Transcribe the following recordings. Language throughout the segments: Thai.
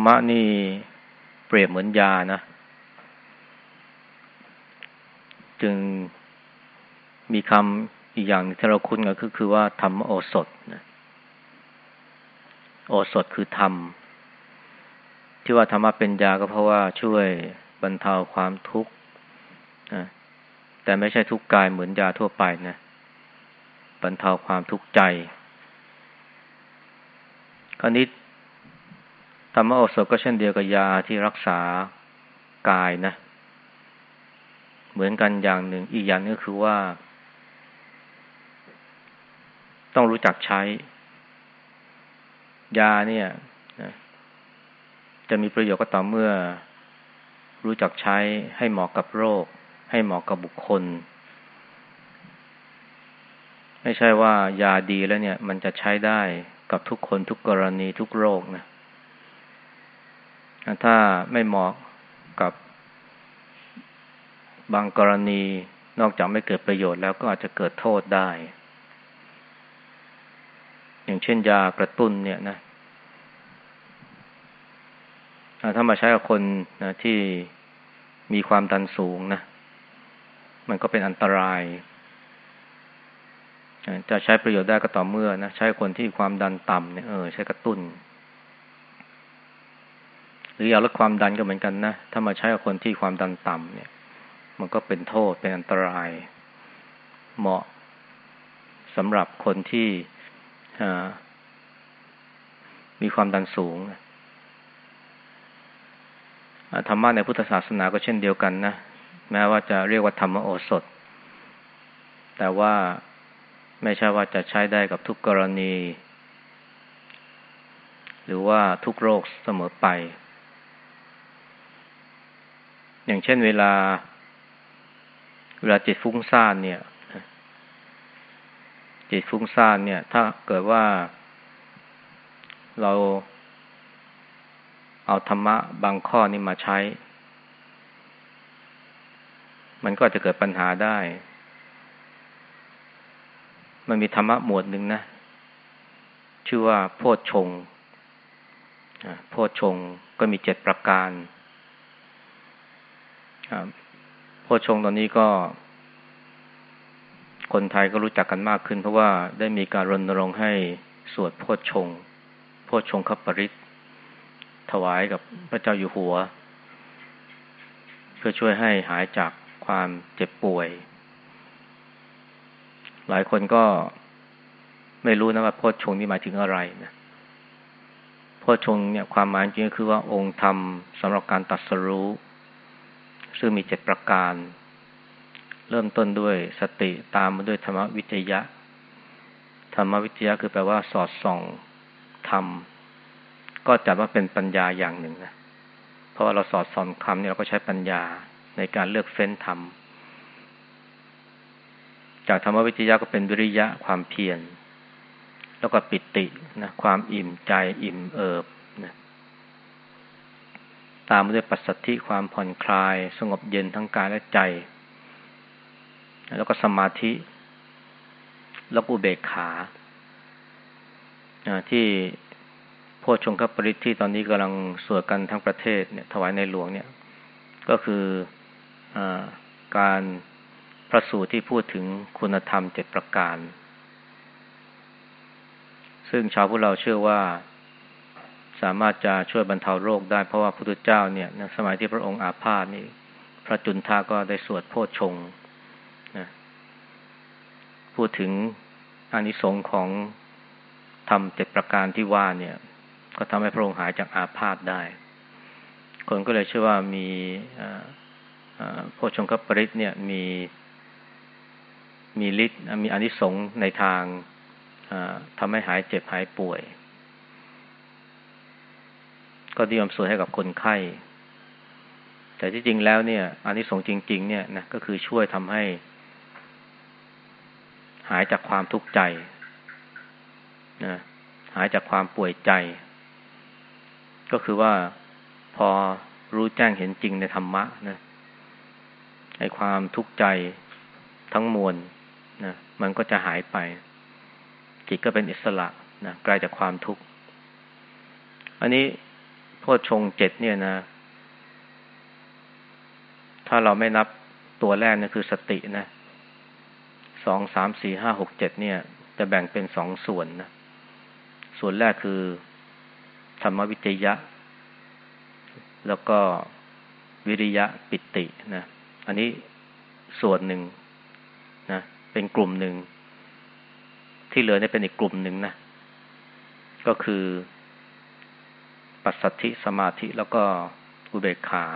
ธรรมะนี่เปรียบเหมือนยานะ จึงมีคำอีกอย่างที่เราคุ้นกันคือคือว่าธรรมโอสถนะโอสถคือธรรม ที่ว่าธรรมะเป็นยาก็เพราะว่าช่วยบรรเทาความทุกข์นะแต่ไม่ใช่ทุกกายเหมือนยาทั่วไปนะ บรรเทาความทุกข์ใจคราวนี้ ธรรมโอสถก็เช่นเดียวกับยาที่รักษากายนะ เหมือนกันอย่างหนึ่งอีกอย่างนึงก็คือว่า ต้องรู้จักใช้ ยาเนี่ยจะมีประโยชน์ก็ต่อเมื่อ รู้จักใช้ให้เหมาะกับโรค ให้เหมาะกับบุคคล ไม่ใช่ว่ายาดีแล้วเนี่ย มันจะใช้ได้กับทุกคนทุกกรณีทุกโรคนะ ถ้าไม่เหมาะกับบางกรณีนอกจากไม่เกิดประโยชน์แล้วก็อาจจะเกิดโทษได้ อย่างเช่นยากระตุ้นเนี่ยนะถ้ามาใช้กับคนนะที่มีความดันสูงนะ มันก็เป็นอันตราย จะใช้ประโยชน์ได้ก็ต่อเมื่อนะ ใช้คนที่ความดันต่ำเนี่ยเออใช้กระตุ้น รือยาลดความดันก็เหมือนกันนะ ถ้ามาใช้กับคนที่ความดันต่ำเนี่ย มันก็เป็นโทษเป็นอันตราย เหมาะสำหรับคนที่มีความดันสูงธรรมะในพุทธศาสนาก็เช่นเดียวกันนะ แม้ว่าจะเรียกว่าธรรมโอสถ แต่ว่าไม่ใช่ว่าจะใช้ได้กับทุกกรณี หรือว่าทุกโรคเสมอไป อย่างเช่นเวลา เวลาจิตฟุ้งซ่านเนี่ย จิตฟุ้งซ่านเนี่ย ถ้าเกิดว่าเราเอาธรรมะบางข้อนี้มาใช้ มันก็จะเกิดปัญหาได้ มันมีธรรมะหมวดหนึ่งนะ ชื่อว่าโพชฌงโพชฌงก็มีเจ็ดประการ โพชงตอนนี้ก็ คนไทยก็รู้จักกันมากขึ้น เพราะว่าได้มีการรณรงค์ให้สวดโพชงโพชงคปริตถวายกับพระเจ้าอยู่หัว เพื่อช่วยให้หายจากความเจ็บป่วย หลายคนก็ไม่รู้นะว่าโพชงนี่หมายถึงอะไรนะโพชงเนี่ยความหมายจริงก็คือว่าองค์ธรรมสำหรับการตัดสรู้ ซึ่งมีเจ็ดประการ เริ่มต้นด้วยสติตามมาด้วยธรรมวิจยะ ธรรมวิจยะคือแปลว่าสอดส่องธรรม ก็จัดว่าเป็นปัญญาอย่างหนึ่งนะ เพราะว่าเราสอดส่องคำเนี่ยเราก็ใช้ปัญญาในการเลือกเฟ้นธรรม จากธรรมวิจยะก็เป็นวิริยะความเพียร แล้วก็ปิตินะความอิ่มใจอิ่มเอิบ ตามด้วยปัสสัทธิความผ่อนคลาย สงบเย็นทั้งกายและใจ แล้วก็สมาธิ แล้วก็เบกขาที่โพชงคปริตที่ตอนนี้กำลังสวดกันทั้งประเทศเนี่ยถวายในหลวงเนี่ย ก็คืออการพระสูตรที่พูดถึงคุณธรรมเจ็ดประการ ซึ่งชาวพวกเราเชื่อว่า สามารถจะช่วยบรรเทาโรคได้ เพราะว่าพระพุทธเจ้าเนี่ยในสมัยที่พระองค์อาพาธนี่ พระจุนทาก็ได้สวดโพชฌงนะพูดถึงอานิสงส์ของทำเจ็ดประการที่ว่าเนี่ย ก็ทำให้พระองค์หายจากอาพาธได้ คนก็เลยเชื่อว่ามีโพชฌงคปริตเนี่ยมีมีฤทธิ์มีอานิสงส์ในทางทำให้หายเจ็บหายป่วย ก็นิยมสวดให้กับคนไข้ แต่ที่จริงแล้วเนี่ยอันนี้สงจริง ๆ เนี่ยนะก็คือช่วยทำให้ หายจากความทุกข์ใจนะหายจากความป่วยใจ ก็คือว่าพอรู้แจ้งเห็นจริงในธรรมะนะไอ้ความทุกข์ใจทั้งมวลนะมันก็จะหายไป จิตก็เป็นอิสระนะไกลจากความทุกข์ อันนี้ โพชฌงเจ็ดเนี่ยนะ ถ้าเราไม่นับตัวแรกนี่คือสตินะสองสามสี่ห้าหกเจ็ดเนี่ย จะแบ่งเป็นสองส่วนนะ ส่วนแรกคือธรรมวิจยะ แล้วก็วิริยะปิตินะ อันนี้ส่วนหนึ่งนะ เป็นกลุ่มหนึ่ง ที่เหลือเนี่ยเป็นอีกกลุ่มหนึ่งนะ ก็คือ ปัสสัทธิสมาธิแล้วก็อุเบกขา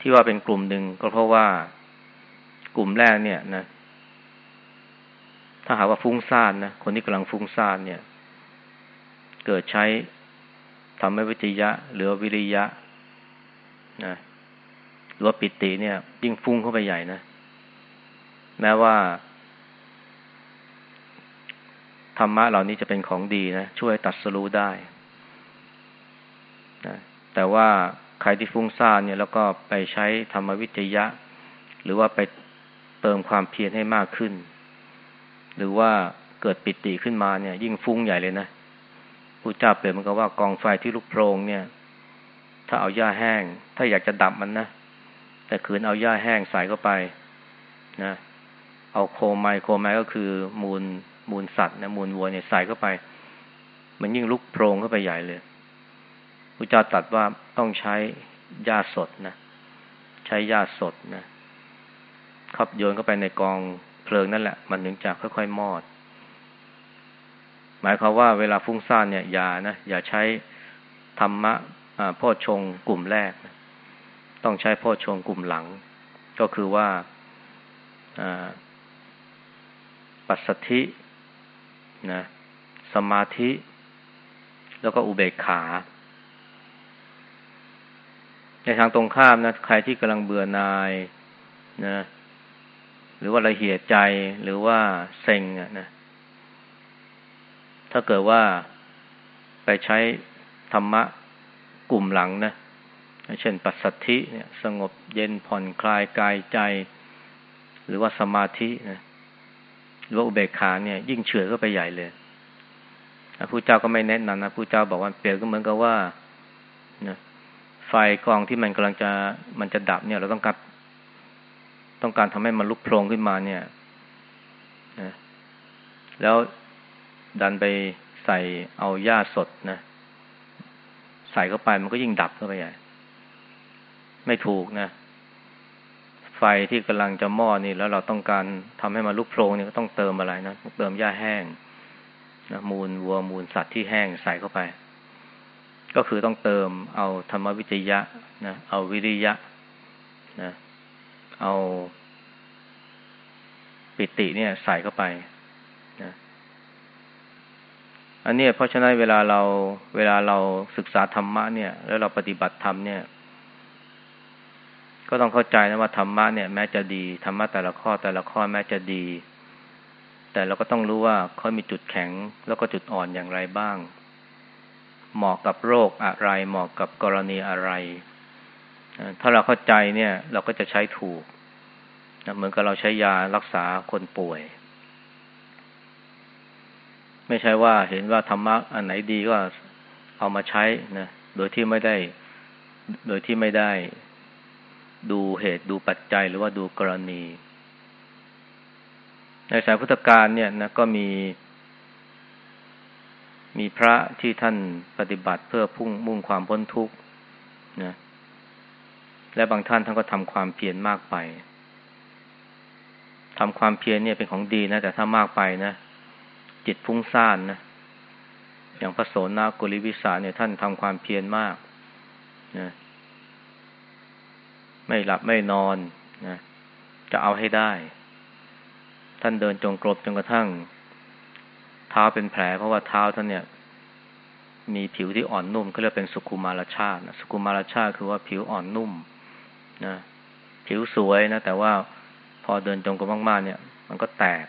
ที่ว่าเป็นกลุ่มหนึ่งก็เพราะว่ากลุ่มแรกเนี่ยนะ ถ้าหากว่าฟุ้งซ่านนะคนที่กำลังฟุ้งซ่านเนี่ย เกิดใช้ทำให้วิจยะ หรือวิริยะนะหรือว่าปิติเนี่ย ยิ่งฟุ้งเข้าไปใหญ่นะแม้ว่าธรรมะเหล่านี้จะเป็นของดีนะ ช่วยตัดสรู้ได้ แต่ว่าใครที่ฟุ้งซ่านเนี่ยแล้วก็ไปใช้ธรรมวิจยะ หรือว่าไปเติมความเพียรให้มากขึ้น หรือว่าเกิดปิติขึ้นมาเนี่ย ยิ่งฟุ้งใหญ่เลยนะผู้เจ้าเปรียบมันก็ว่ากองไฟที่ลุกโพรงเนี่ย ถ้าเอาหญ้าแห้ง ถ้าอยากจะดับมันนะแต่ขืนเอาหญ้าแห้งใส่เข้าไปนะเอาโคไมโคไมก็คือมูลมูลสัตว์นะมูลวัวเนี่ยใส่เข้าไป มันยิ่งลุกโพรงเข้าไปใหญ่เลย พระเจ้าตรัสว่าต้องใช้หญ้าสดนะ ใช้หญ้าสดนะขับโยนเข้าไปในกองเพลิงนั่นแหละ มันถึงจะค่อยๆมอด หมายความว่าเวลาฟุ้งซ่านเนี่ยอย่านะอย่าใช้ธรรมะพ่อชงกลุ่มแรก ต้องใช้พ่อชงกลุ่มหลัง ก็คือว่าปัสสธินะสมาธิ แล้วก็อุเบกขา ในทางตรงข้ามนะใครที่กำลังเบื่อนายนะ หรือว่าละเหียดใจหรือว่าเซ็งนะถ้าเกิดว่าไปใช้ธรรมะกลุ่มหลังนะเช่นปัสสัทธิเนี่ย สงบเย็นผ่อนคลายกายใจ หรือว่าสมาธินะหรือว่าอุเบกขาเนี่ย ยิ่งเฉื่อยก็ไปใหญ่เลยผู้เจ้าก็ไม่แนะนำนะผู้เจ้าบอกว่าเปรียบก็เหมือนกับว่านะ ไฟกองที่มันกำลังจะมันจะดับเนี่ย เราต้องการต้องการทำให้มันลุกโพลงขึ้นมาเนี่ยนะแล้วดันไปใส่เอาหญ้าสดนะใส่เข้าไปมันก็ยิ่งดับเข้าไปใหญ่ไม่ถูกนะไฟที่กำลังจะมอดนี่ แล้วเราต้องการทำให้มันลุกโพลงเนี่ยก็ต้องเติมอะไรนะเติมหญ้าแห้งนะมูลวัวมูลสัตว์ที่แห้งใส่เข้าไป ก็คือต้องเติมเอาธรรมวิจยะนะเอาวิริยะนะเอาปิติเนี่ยใส่เข้าไปนะอันนี้เพราะฉะนั้นเวลาเราเวลาเราศึกษาธรรมะเนี่ย แล้วเราปฏิบัติธรรมเนี่ย ก็ต้องเข้าใจนะว่าธรรมะเนี่ยแม้จะดีธรรมะแต่ละข้อแต่ละข้อแม้จะดี แต่เราก็ต้องรู้ว่าเขามีจุดแข็งแล้วก็จุดอ่อนอย่างไรบ้าง เหมาะกับโรคอะไร เหมาะกับกรณีอะไร ถ้าเราเข้าใจเนี่ย เราก็จะใช้ถูกเหมือนกับเราใช้ยารักษาคนป่วย ไม่ใช่ว่าเห็นว่าธรรมะอันไหนดีก็เอามาใช้นะโดยที่ไม่ได้ โดยที่ไม่ได้ ดูเหตุดูปัจจัยหรือว่าดูกรณี ในสายพุทธการเนี่ยนะก็มี มีพระที่ท่านปฏิบัติเพื่อพุ่งมุ่งความพ้นทุกข์นะและบางท่านท่านก็ทำความเพียรมากไปทำความเพียรเนี่ยเป็นของดีนะ แต่ถ้ามากไปนะ จิตพุ่งซ่านนะอย่างพระโสนากุลิวิสาเนี่ยท่านทำความเพียรมากนะไม่หลับไม่นอนนะจะเอาให้ได้ ท่านเดินจงกรมจนกระทั่ง เท้าเป็นแผล เพราะว่าเท้าท่านเนี่ย มีผิวที่อ่อนนุ่มเขาเรียกเป็นสุกุมารชาติสุกุมารชาติคือว่าผิวอ่อนนุ่มนะผิวสวยนะ แต่ว่าพอเดินจงกรมมากๆเนี่ย มันก็แตก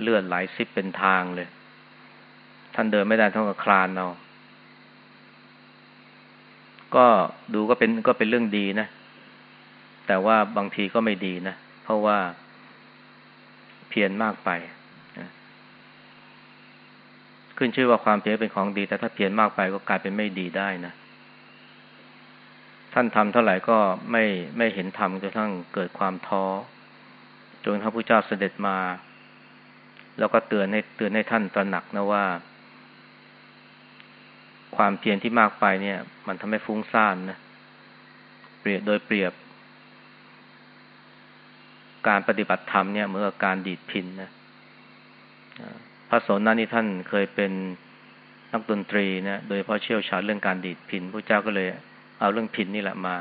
เลือดไหลซิบเป็นทางเลย ท่านเดินไม่ได้ท่านก็คลานเอาก็ดูก็เป็นก็เป็นเรื่องดีนะ แต่ว่าบางทีก็ไม่ดีนะ เพราะว่าเพียรมากไป ขึ้นชื่อว่าความเพียรเป็นของดี แต่ถ้าเพียรมากไปก็กลายเป็นไม่ดีได้นะ ท่านทำเท่าไหร่ก็ไม่ไม่เห็นธรรมจนทั้งเกิดความท้อจนพระพุทธเจ้าเสด็จมา แล้วก็เตือนให้เตือนให้ท่านตระหนักนะว่า ความเพียรที่มากไปเนี่ย มันทำให้ฟุ้งซ่านนะเปรียบโดยเปรียบ การปฏิบัติธรรมเนี่ยเหมือนกับการดีดพินนะ พระโสนนี่ท่านเคยเป็นนักดนตรีนะ โดยเพราะเชี่ยวชาญเรื่องการดีดพินพระเจ้าก็เลยเอาเรื่องพินนี่แหละมา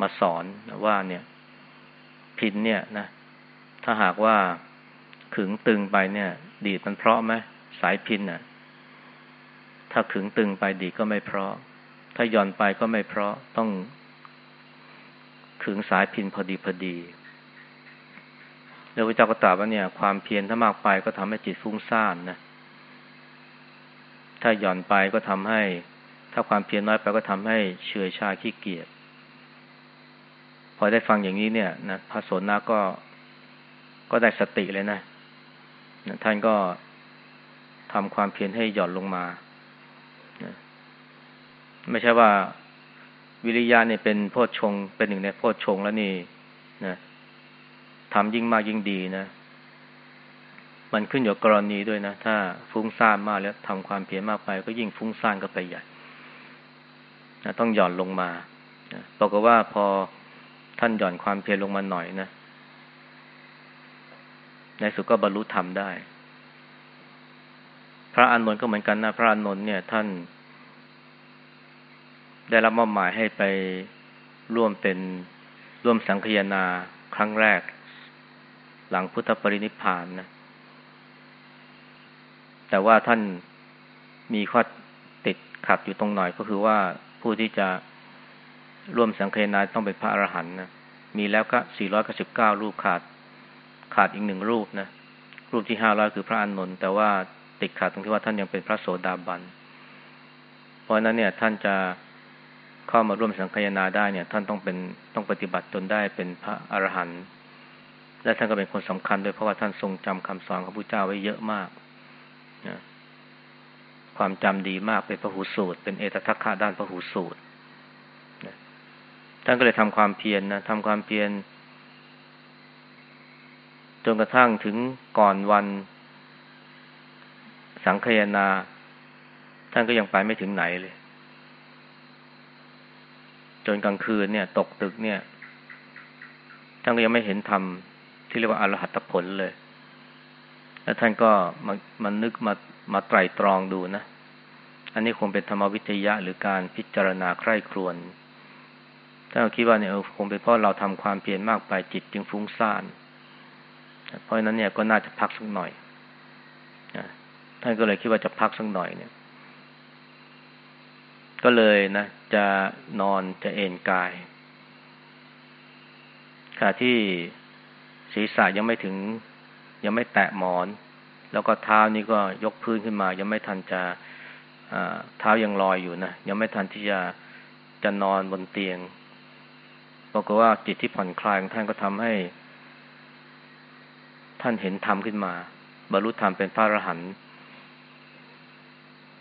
มาสอนว่าเนี่ย พินเนี่ยนะ ถ้าหากว่าขึงตึงไปเนี่ย ดีดมันเพราะไหมสายพินน่ะ ถ้าขึงตึงไปดีก็ไม่เพราะ ถ้าย่อนไปก็ไม่เพราะต้องขึงสายพินพอดีพอดี แล้วพระเจ้าก็ตรัสว่าเนี่ย ความเพียรถ้ามากไปก็ทำให้จิตฟุ้งซ่านนะ ถ้าหย่อนไปก็ทำให้ ถ้าความเพียรน้อยไปก็ทำให้เฉื่อยชาขี้เกียจ พอได้ฟังอย่างนี้เนี่ยนะพระสนนาก็ก็ได้สติเลยนะท่านก็ทำความเพียรให้หย่อนลงมา ไม่ใช่ว่าวิริยะเนี่ยเป็นโพชฌงเป็นหนึ่งในโพชฌงแล้วนี่นะ ทำยิ่งมากยิ่งดีนะ มันขึ้นอยู่กรณีด้วยนะ ถ้าฟุ้งซ่านมากแล้วทำความเพียรมากไป ก็ยิ่งฟุ้งซ่านก็ไปใหญ่นะต้องหย่อนลงมาบอกว่าพอท่านหย่อนความเพียรลงมาหน่อยนะ ในสุดก็บรรลุธรรมได้ พระอานนท์ก็เหมือนกันนะ พระอานนท์เนี่ย ท่าน ได้รับมอบหมายให้ไปร่วมเป็นร่วมสังคยนาครั้งแรก หลังพุทธปรินิพานนะ แต่ว่าท่านมีข้อติดขัดอยู่ตรงหน่อยก็คือว่าผู้ที่จะร่วมสังเคนาต้องเป็นพระอรหันต์นะ มีแล้วก็สี่ร้อยกสิบเก้ารูปขาด ขาดอีกหนึ่งรูปนะ รูปที่ห้าร้อยคือพระอานนท์แต่ว่าติดขัดตรงที่ว่าท่านยังเป็นพระโสดาบัน เพราะนั้นเนี่ยท่านจะเข้ามาร่วมสังคายนาได้เนี่ย ท่านต้องเป็นต้องปฏิบัติจนได้เป็นพระอรหันต์ และท่านก็เป็นคนสำคัญด้วยเพราะว่าท่านทรงจำคำสอนของพระเจ้าไว้เยอะมากนะความจำดีมากเป็นพระหูสูตร เป็นเอตทัคคะด้านพระหูสูตรนะท่านก็เลยทำความเพียรนนะทำความเพียรจนกระทั่งถึงก่อนวัน สังคยนา ท่านก็ยังไปไม่ถึงไหนเลย จนกลางคืนเนี่ย ตกตึกเนี่ย ท่านก็ยังไม่เห็นธรรม ที่เรียกว่าอรหัตผลเลย แล้วท่านก็มามันนึกมามาไตรตรองดูนะ อันนี้คงเป็นธรรมวิทยะหรือการพิจารณาใคร่ครวญถ้าเราคิดว่าเนี่ยคงเป็นเพราะเราทำความเพียรมากไปจิตจึงฟุ้งซ่าน เพราะฉะนั้นเนี่ยก็น่าจะพักสักหน่อยท่านก็เลยคิดว่าจะพักสักหน่อยเนี่ย ก็เลยนะ จะนอนจะเอนกายขณะที่ ศีรษะยังไม่ถึง ยังไม่แตะหมอน แล้วก็เท้านี่ก็ยกพื้นขึ้นมา ยังไม่ทันจะเท้ายังลอยอยู่นะยังไม่ทันที่จะจะนอนบนเตียงบอกว่าจิตที่ผ่อนคลายของท่านก็ทำให้ ท่านเห็นธรรมขึ้นมา บรรลุธรรมเป็นพระอรหันต์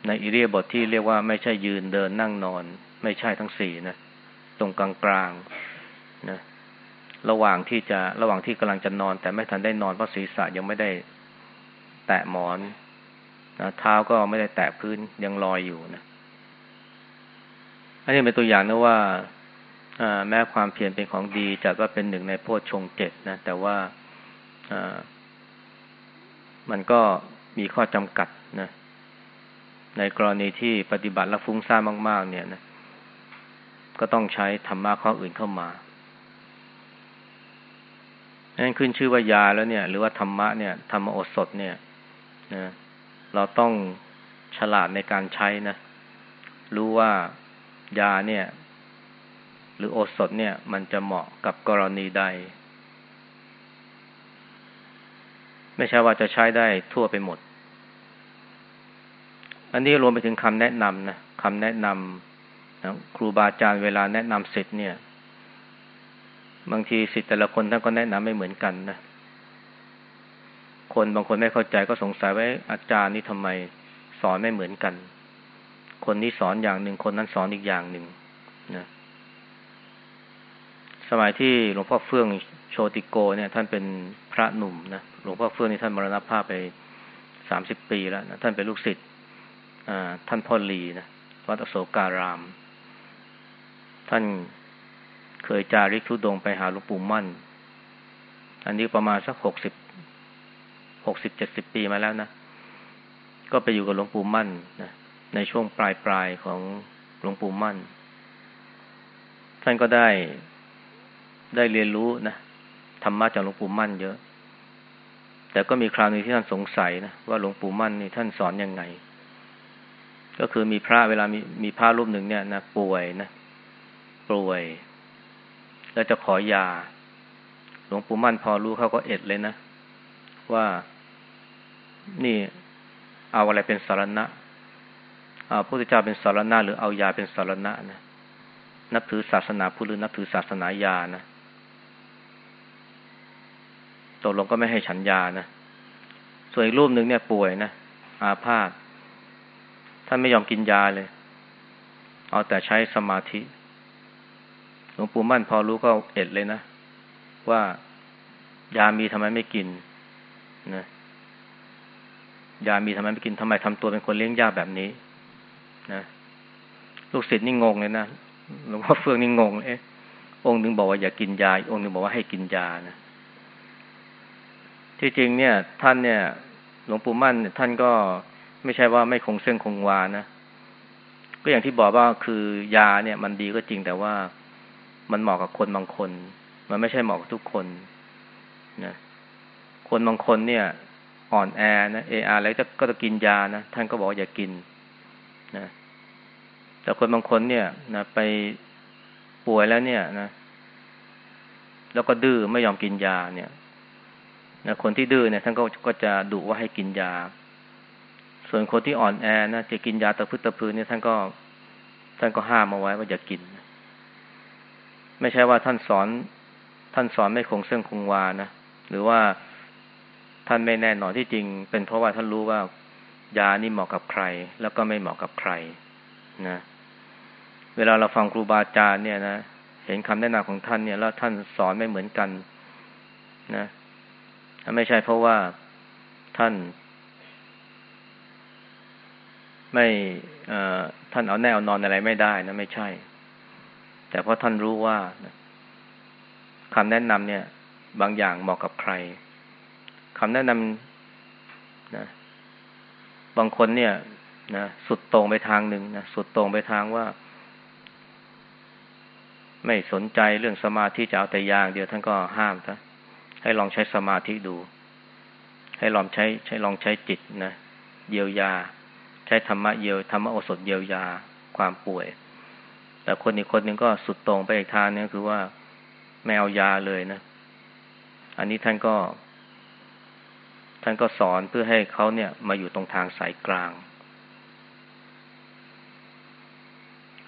ในอิเรียบทที่เรียกว่าไม่ใช่ยืนเดินนั่งนอน ไม่ใช่ทั้งสี่นะ ตรงกลางกลางนะ ระหว่างที่จะระหว่างที่กำลังจะนอน แต่ไม่ทันได้นอนเพราะศีรษะยังไม่ได้แตะหมอนนะเท้าก็ไม่ได้แตะพื้นยังลอยอยู่นะอันนี้เป็นตัวอย่างนะว่าแม้ความเพียรเป็นของดีจัดว่าเป็นหนึ่งในโพชฌงเจ็ดนะ แต่ว่ามันก็มีข้อจำกัดนะ ในกรณีที่ปฏิบัติแล้วฟุ้งซ่านมาก ๆ เนี่ยนะ ก็ต้องใช้ธรรมะข้ออื่นเข้ามา นั่นขึ้นชื่อว่ายาแล้วเนี่ย หรือว่าธรรมะเนี่ยธรรมโอสถเนี่ยนะเราต้องฉลาดในการใช้นะ รู้ว่ายาเนี่ย หรือโอสถเนี่ย มันจะเหมาะกับกรณีใด ไม่ใช่ว่าจะใช้ได้ทั่วไปหมด อันนี้รวมไปถึงคำแนะนำนะคำแนะนำนะครูบาอาจารย์เวลาแนะนำเสร็จเนี่ย บางทีสิทธิ์แต่ละคนท่านก็แนะนำไม่เหมือนกันนะคนบางคนไม่เข้าใจก็สงสัยว่าอาจารย์นี่ทำไมสอนไม่เหมือนกัน คนนี้สอนอย่างหนึ่งคนนั้นสอนอีกอย่างหนึ่งนะสมัยที่หลวงพ่อเฟื่องโชติโกเนี่ย ท่านเป็นพระหนุ่มนะหลวงพ่อเฟื่องนี่ท่านมรณภาพไปสามสิบปีแล้วนะท่านเป็นลูกศิษย์ท่านพ่อลีนะวัดอโศการาม ท่าน เคยจาริกทุดงไปหาหลวงปู่มั่น อันนี้ประมาณสักหกสิบหกสิบเจ็ดสิบปีมาแล้วนะ ก็ไปอยู่กับหลวงปู่มั่นนะในช่วงปลายปลายของหลวงปู่มั่น ท่านก็ได้ได้เรียนรู้นะธรรมะจากหลวงปู่มั่นเยอะ แต่ก็มีคราวนึงที่ท่านสงสัยนะว่าหลวงปู่มั่นนี่ท่านสอนยังไง ก็คือมีพระเวลามีมีพระรูปหนึ่งเนี่ยนะป่วยนะป่วย แล้วจะขอยา หลวงปู่มั่นพอรู้เขาก็เอ็ดเลยนะ ว่านี่เอาอะไรเป็นสารณะเอาพระพุทธเจ้าเป็นสารณะ หรือเอายาเป็นสารณะนะนับถือศาสนาพุทธหรือนับถือศาสนายานะตกลงก็ไม่ให้ฉันยานะส่วนอีกรูปหนึ่งเนี่ยป่วยนะอาพาธท่านไม่ยอมกินยาเลย เอาแต่ใช้สมาธิ หลวงปู่มั่นพอรู้ก็เอ็ดเลยนะ ว่ายามีทำไมไม่กินนะยามีทำไมไม่กินทำไมทำตัวเป็นคนเลี้ยงยาแบบนี้นะลูกศิษย์นี่งงเลยนะหลวงพ่อเฟืองนี่งงเอ๊ะองค์หนึ่งบอกว่าอย่ากินยาองค์หนึ่งบอกว่าให้กินยานะที่จริงเนี่ย ท่านเนี่ย หลวงปู่มั่นท่านก็ไม่ใช่ว่าไม่คงเส้นคงวานะก็อย่างที่บอกว่าคือยาเนี่ย มันดีก็จริงแต่ว่า มันเหมาะกับคนบางคน มันไม่ใช่เหมาะกับทุกคนนะคนบางคนเนี่ย อ่อนแอนะเออาแล้วจะก็จะกินยานะท่านก็บอกอย่ากินนะแต่คนบางคนเนี่ยนะไปป่วยแล้วเนี่ยนะ แล้วก็ดื้อไม่ยอมกินยาเนี่ยนะคนที่ดื้อเนี่ยท่านก็ก็จะดุว่าให้กินยา ส่วนคนที่อ่อนแอนะจะกินยาตะพื้ตะพื้นเนี่ยท่านก็ท่านก็ห้ามเอาไว้ว่าอย่ากิน ไม่ใช่ว่าท่านสอน ท่านสอนไม่คงเส้นคงวานะหรือว่าท่านไม่แน่นอนที่จริง เป็นเพราะว่าท่านรู้ว่ายานี่เหมาะกับใคร แล้วก็ไม่เหมาะกับใครนะเวลาเราฟังครูบาอาจารย์เนี่ยนะเห็นคำแนะนำของท่านเนี่ยแล้วท่านสอนไม่เหมือนกันนะไม่ใช่เพราะว่าท่าน ไม่ท่านเอาแน่เอานอนอะไรไม่ได้นะไม่ใช่ แต่เพราะท่านรู้ว่าคำแนะนำเนี่ย บางอย่างเหมาะกับใครคำแนะนำนะ บางคนเนี่ยนะสุดตรงไปทางหนึ่งนะสุดตรงไปทางว่า ไม่สนใจเรื่องสมาธิจะเอาแต่ยาง เดียวท่านก็ห้ามซะให้ลองใช้สมาธิดู ให้ลองใช้ใช้ลองใช้จิตนะเยียวยา ใช้ธรรมะเยียวธรรมะโอสถเยียวยาความป่วย แต่คนอีกคนหนึ่งก็สุดตรงไปอีกทางนึงคือว่าไม่เอายาเลยนะ อันนี้ท่านก็ ท่านก็สอนเพื่อให้เขาเนี่ย มาอยู่ตรงทางสายกลาง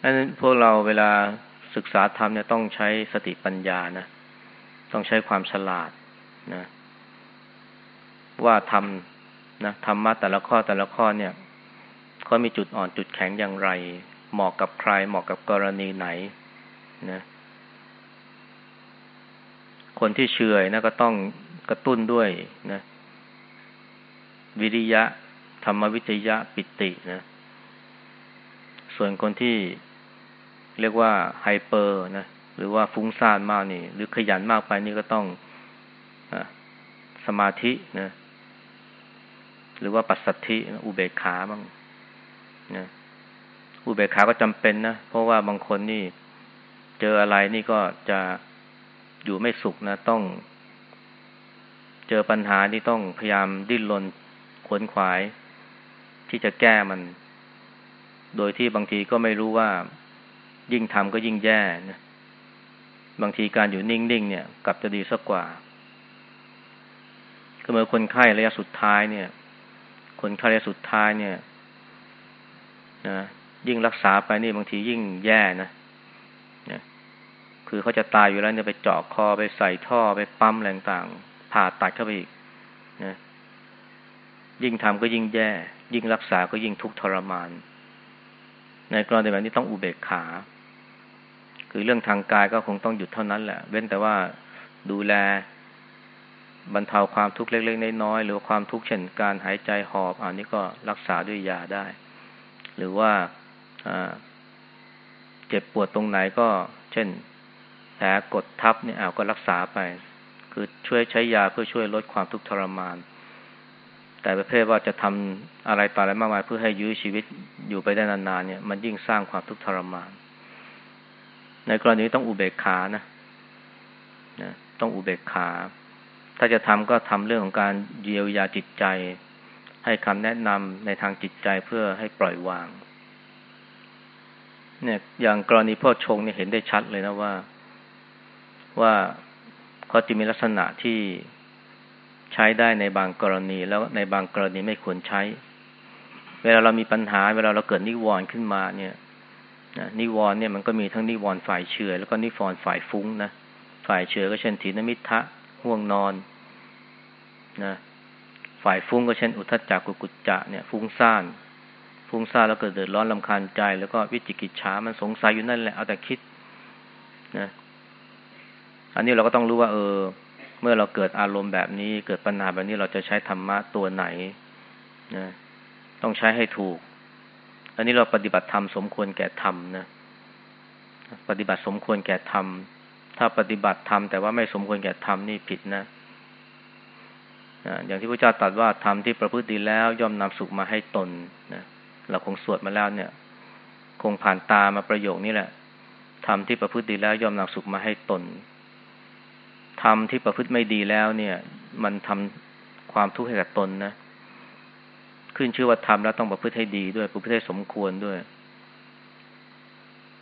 อันนั้นพวกเราเวลาศึกษาธรรมเนี่ยต้องใช้สติปัญญานะ ต้องใช้ความฉลาดนะ ว่าทำนะธรรมะแต่ละข้อแต่ละข้อเนี่ยเขามีจุดอ่อนจุดแข็งอย่างไร เหมาะกับใครเหมาะกับกรณีไหนนะคนที่เฉยนะก็ต้องกระตุ้นด้วยนะวิริยะ ธรรมวิจยะปิตินะส่วนคนที่เรียกว่าไฮเปอร์นะหรือว่าฟุ้งซ่านมากนี่ หรือขยันมากไปนี่ก็ต้องสมาธินะหรือว่าปัสสัทธิอุเบกขาบ้างนะ อุเบกขาก็จำเป็นนะ เพราะว่าบางคนนี่เจออะไรนี่ก็จะอยู่ไม่สุขนะ ต้อง เจอปัญหาที่ต้องพยายามดิ้นรนขวนขวาย ที่จะแก้มัน โดยที่บางทีก็ไม่รู้ว่า ยิ่งทำก็ยิ่งแย่นะบางทีการอยู่นิ่งๆเนี่ย กลับจะดีสักกว่าก็เมื่อคนไข้ระยะสุดท้ายเนี่ย คนไข้ระยะสุดท้ายเนี่ยนะ ยิ่งรักษาไปนี่บางทียิ่งแย่นะนะคือเขาจะตายอยู่แล้วเนี่ยไปเจาะคอไปใส่ท่อไปปั๊มแรงต่างผ่าตัดเข้าไปอีกนะยิ่งทำก็ยิ่งแย่ ยิ่งรักษาก็ยิ่งทุกข์ทรมาน ในกรณีแบบนี้ต้องอุเบกขา คือเรื่องทางกายก็คงต้องหยุดเท่านั้นแหละ เว้นแต่ว่าดูแลบรรเทาความทุกข์เล็กๆน้อยๆหรือความทุกข์เช่นการหายใจหอบอันนี้ก็รักษาด้วยยาได้ หรือว่า เจ็บปวดตรงไหนก็ เช่น แผลกดทับเนี่ยเอาก็รักษาไป คือช่วยใช้ยาเพื่อช่วยลดความทุกข์ทรมาน แต่ประเภทว่าจะทำอะไรต่ออะไรมากมาย เพื่อให้ยื้อชีวิตอยู่ไปได้นานๆเนี่ย มันยิ่งสร้างความทุกข์ทรมาน ในกรณีต้องอุเบกขานะนะต้องอุเบกขา ถ้าจะทำก็ทำเรื่องของการเยียวยาจิตใจ ให้คำแนะนำในทางจิตใจเพื่อให้ปล่อยวาง เนี่ยอย่างกรณีพ่อชงเนี่ยเห็นได้ชัดเลยนะว่า ว่าเขาจะมีลักษณะที่ใช้ได้ในบางกรณีแล้วในบางกรณีไม่ควรใช้ เวลาเรามีปัญหา เวลาเราเกิดนิวรณ์ขึ้นมาเนี่ยนิวรณ์เนี่ยมันก็มีทั้งนิวรณ์ฝ่ายเฉื่อยแล้วก็นิวรณ์ฝ่ายฟุ้งนะฝ่ายเฉื่อยก็เช่นถีนมิทะห่วงนอนนะฝ่ายฟุ้งก็เช่นอุทจจักกุกุจจะเนี่ยฟุ้งซ่าน ฟุ้งซ่านแล้วเกิดเดือดร้อนลำคาญใจ แล้วก็วิจิกิจฉามันสงสัยอยู่นั่นแหละเอาแต่คิดนะอันนี้เราก็ต้องรู้ว่า เออ เมื่อเราเกิดอารมณ์แบบนี้ เกิดปัญหาแบบนี้เราจะใช้ธรรมะตัวไหนนะต้องใช้ให้ถูก อันนี้เราปฏิบัติธรรมสมควรแก่ธรรมนะปฏิบัติสมควรแก่ธรรมถ้าปฏิบัติธรรมแต่ว่าไม่สมควรแก่ธรรมนี่ผิดนะอย่างที่พระเจ้าตรัสว่าธรรมที่ประพฤติดีแล้วย่อมนำสุขมาให้ตนนะ เราคงสวดมาแล้วเนี่ย คงผ่านตามาประโยคนี้แหละธรรมที่ประพฤติดีแล้วย่อมนำสุขมาให้ตนทำที่ประพฤติไม่ดีแล้วเนี่ย มันทำความทุกข์ให้กับตนนะ ขึ้นชื่อว่าทำแล้วต้องประพฤติให้ดีด้วยประพฤติให้สมควรด้วย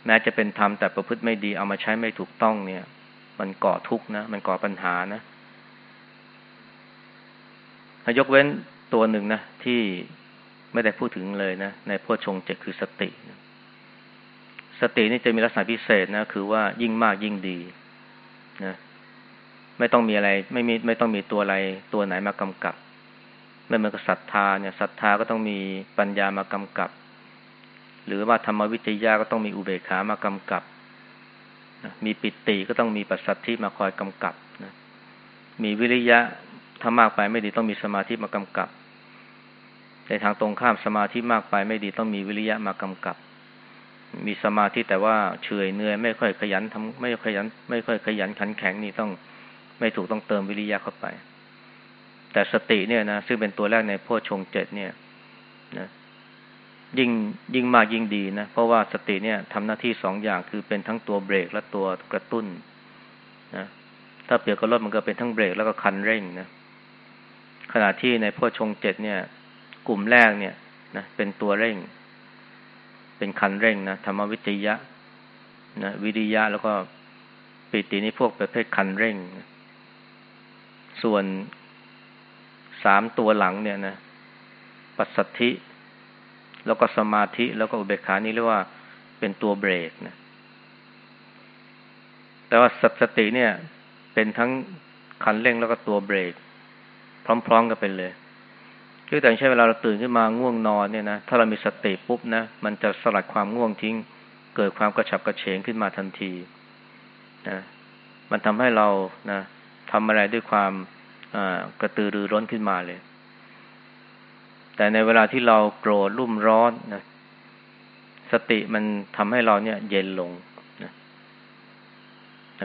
แม้จะเป็นธรรมแต่ประพฤติไม่ดีเอามาใช้ไม่ถูกต้องเนี่ย มันก่อทุกข์นะ มันก่อปัญหานะยกเว้นตัวหนึ่งนะที่ ไม่ได้พูดถึงเลยนะ ในพวชงเจ็ดคือสติ สตินี่จะมีลักษณะพิเศษนะ คือว่ายิ่งมากยิ่งดีนะไม่ต้องมีอะไร ไม่มีไม่ต้องมีตัวอะไรตัวไหนมากำกับไม่เหมือนกับศรัทธาเนี่ยศรัทธาก็ต้องมีปัญญามากำกับ หรือว่าธรรมวิจยาก็ต้องมีอุเบกขามากำกับนะมีปิติก็ต้องมีปัสสัทธิมาคอยกำกับนะมีวิริยะถ้ามากไปไม่ดีต้องมีสมาธิมากำกับ ในทางตรงข้ามสมาธิมากไปไม่ดีต้องมีวิริยะมากำกับ มีสมาธิแต่ว่าเฉยเหนื่อยไม่ค่อยขยันทำไม่ขยัน ไม่ค่อยขยันขันแข็งนี่ต้องไม่ถูกต้องเติมวิริยะเข้าไป แต่สติเนี่ยนะซึ่งเป็นตัวแรกในพ่อชงเจ็ดเนี่ยนะยิ่งยิ่งมากยิ่งดีนะ เพราะว่าสติเนี่ยทำหน้าที่สองอย่างคือเป็นทั้งตัวเบรกและตัวกระตุ้นนะถ้าเปรียบกับรถมันก็เป็นทั้งเบรกแล้วก็คันเร่งนะขณะที่ในพ่อชงเจ็ดเนี่ย กลุ่มแรกเนี่ยนะเป็นตัวเร่ง เป็นคันเร่งนะธรรมวิจยะนะวิริยะแล้วก็ปิตินี่พวกประเภทคันเร่ง ส่วนสามตัวหลังเนี่ยนะปัสสัทธิ แล้วก็สมาธิแล้วก็อุเบกขานี่เรียกว่าเป็นตัวเบรกนะแต่ว่าสัสติเนี่ย เป็นทั้งคันเร่งแล้วก็ตัวเบรก พร้อมๆกันไปเลย คือแต่ใช้เวลาเราตื่นขึ้นมาง่วงนอนเนี่ยนะถ้าเรามีสติปุ๊บนะมันจะสลัดความง่วงทิ้ง เกิดความกระฉับกระเฉงขึ้นมาทันทีนะมันทำให้เรานะทำอะไรด้วยความกระตือรือร้นขึ้นมาเลย แต่ในเวลาที่เราโกรธรุ่มร้อนนะสติมันทำให้เราเนี่ย เย็นลงนะ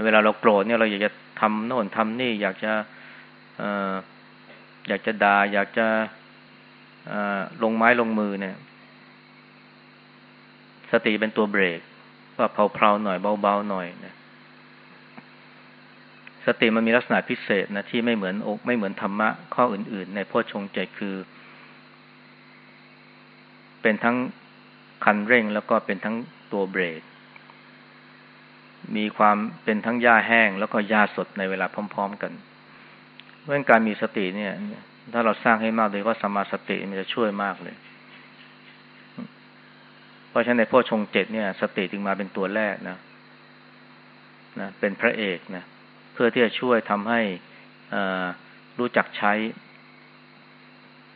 เวลาเราโกรธเนี่ยเราอยากจะทำโน่นทำนี่ อยากจะออยากจะดา่าอยากจะ ลงไม้ลงมือเนี่ย สติเป็นตัวเบรก ว่าเพลาๆหน่อยเบาๆหน่อยนะสติมันมีลักษณะพิเศษนะที่ไม่เหมือนอกไม่เหมือนธรรมะข้ออื่น ๆ ในพ่อชงเจคือ เป็นทั้งคันเร่งแล้วก็เป็นทั้งตัวเบรก มีความเป็นทั้งหญ้าแห้งแล้วก็หญ้าสดในเวลาพร้อม ๆ กัน เรื่องการมีสติเนี่ย ถ้าเราสร้างให้มากโดยว่าสมาสติมันจะช่วยมากเลย เพราะฉะนั้นในพ่อชงเจ็ดเนี่ย สติจึงมาเป็นตัวแรกนะนะเป็นพระเอกนะเพื่อที่จะช่วยทำให้รู้จักใช้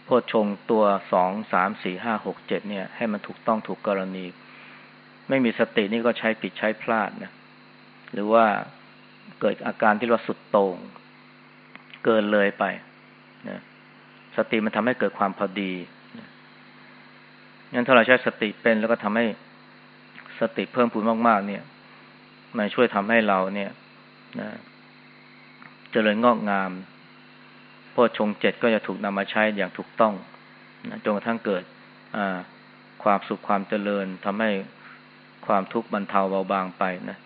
โพชงตัวสองสามสี่ห้าหกเจ็ดเนี่ย ให้มันถูกต้องถูกกรณี ไม่มีสตินี่ก็ใช้ผิดใช้พลาดนะหรือว่าเกิดอาการที่ว่าสุดโต่งเกินเลยไป สติมันทำให้เกิดความพอดีงั้นถ้าเราใช้สติเป็นแล้วก็ทำให้สติเพิ่มพูนมาก ๆ เนี่ย มันช่วยทำให้เราเนี่ยนะเจริญงอกงามโพชงเจ็ดก็จะถูกนำมาใช้อย่างถูกต้องนะจนกระทั่งเกิดความสุขความเจริญทำให้ความทุกข์บรรเทาเบาบางไปนะ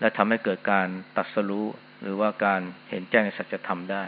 และทำให้เกิดการตัดสรู้หรือว่าการเห็นแจ้งในสัจธรรมได้